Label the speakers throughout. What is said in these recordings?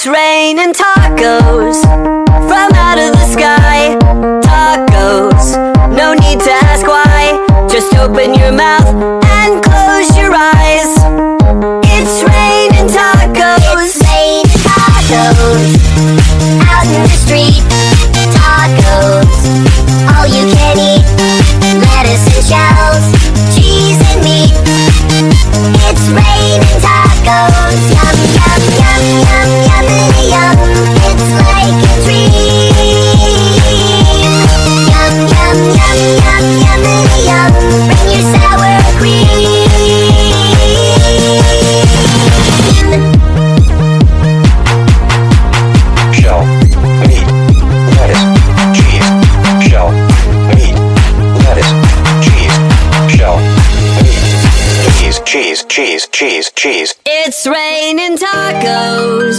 Speaker 1: It's raining tacos from out of the sky. Tacos, no need to ask why. Just open your mouth and close your eyes. It's raining tacos.
Speaker 2: It's raining tacos out in the street. Tacos, all you can eat. Lettuce and shells, cheese and meat. It's raining tacos. Yum
Speaker 3: cheese, cheese, cheese, cheese. It's raining
Speaker 1: tacos.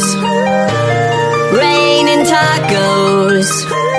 Speaker 1: Raining tacos.